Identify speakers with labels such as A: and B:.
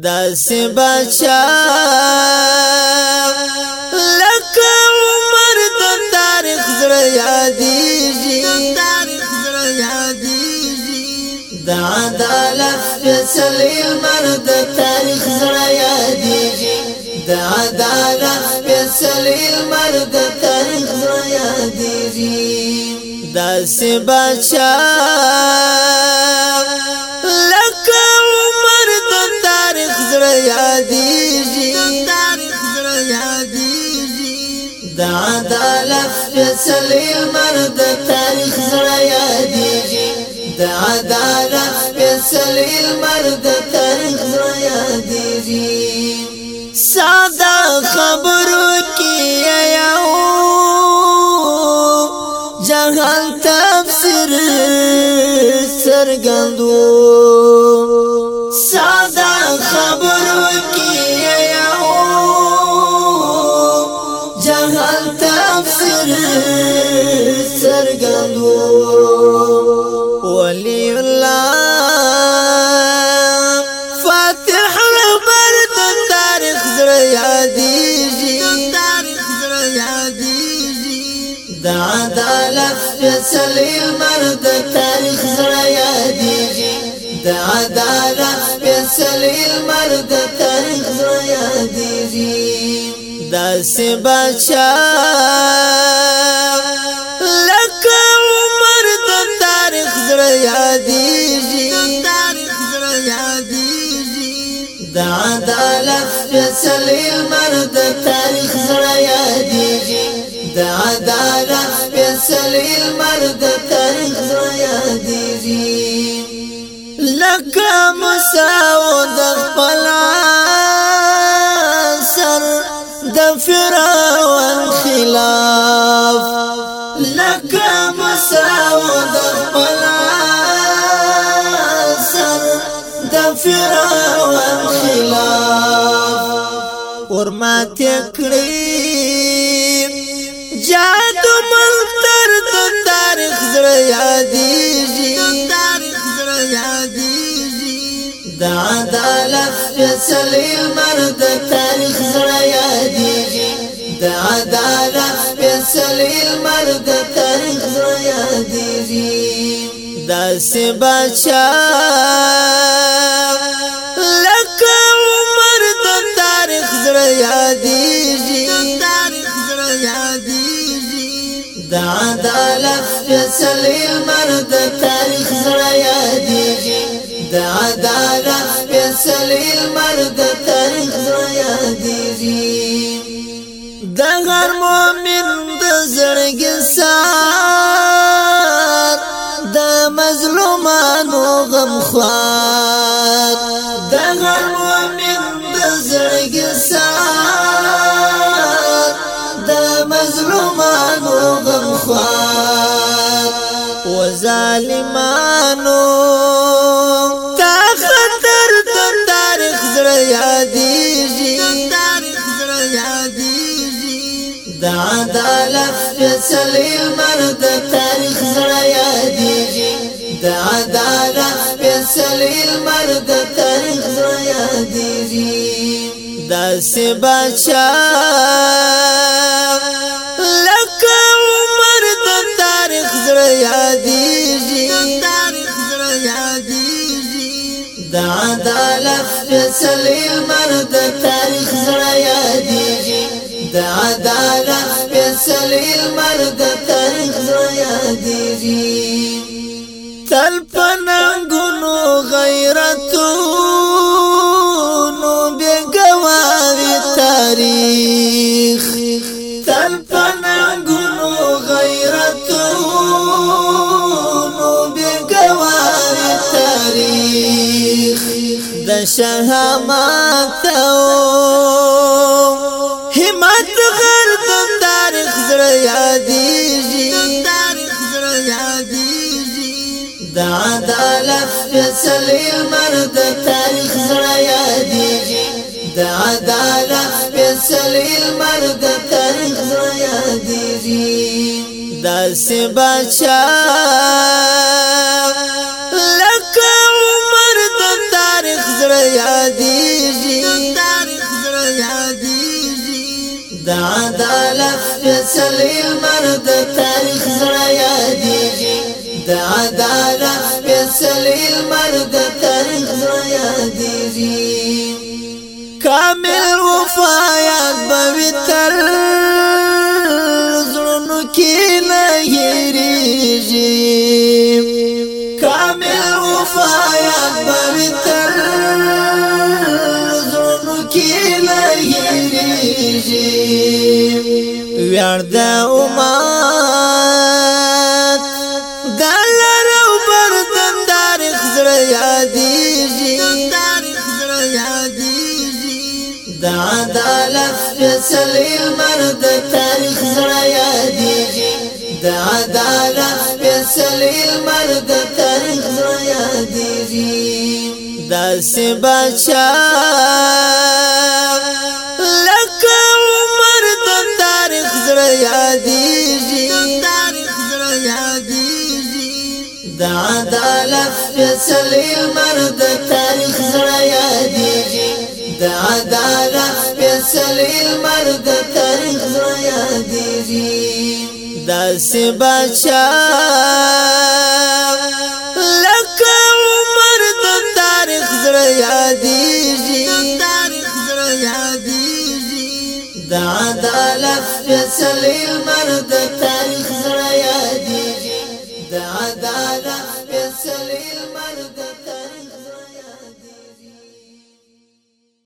A: داسې بچا لکه عمر د تاریخ زړه یادېږي د عدالت فیصلې مرد تاریخ زړه یادېږي د عدالت فیصلې مرد تاریخ زړه یادېږي داسې بچا د عدالت فیصله مرد تاریخ زړه یادېږي. د عدالت فیصله مرد تاریخ زړه یادېږي. ساده خبرو کې یو جهان تفسیر سرګندو فیصلې مرد تاریخ زړه یادېږي د عدالت فیصلې مرد تاریخ زړه یادېږي داسې بچا د عدالت فیصله مرد تاریخ فیصله مرد زړه یادېږي لکه مساو د خپل سر د فرعون خلاف. لکه مساو د خپل سر د زړه یادېږي د عدالت سپېڅلی لمر د تاریخ زړه یادېږي د عدالت سپېڅلی لمر د تاریخ زړه یادېږي داسې بادشاه لکه عمر د تاریخ زړه یادېږي عدالت فیصله مرد تاریخ زړه یادېږي د عدالت فیصله مرد تاریخ زړه یادېږي د هر مؤمن د زړګي سات د مظلومانو غم ظالمانو. تا خطر د تاریخ زړه یادېږي. د عدالت فیصله مرد تاریخ زړه یادېږي. د عدالت فیصله مرد تاریخ زړه یادېږي. داسې بچا فیصله مرد تاریخ د شهامت همت غر د تاریخ زړه یادېږي د عدالت فیصله مرد تاریخ زړه یادېږي د عدالت فیصله مرد تاریخ زړه یادېږي داسې بچا لکه عمر د تاریخ زړه یادېږي. د عدالت سپېڅلی لمر د تاریخ زړه یادېږي. د عدالت سپېڅلی لمر د زړه یادېږي تاریخ زړه یادېږي د عدالت فیصله مرد تاریخ زړه یادېږي د عدالت فیصله مرد تاریخ زړه یادېږي داسې بچا یادېږي د عدالت فیصله مرد تاریخ زړه یادېږي د عدالت فیصله مرد تاریخ زړه یادېږي داسې بچا لکه عمر د تاریخ زړه زړه یادېږي د عدالت فیصله مرد تاریخ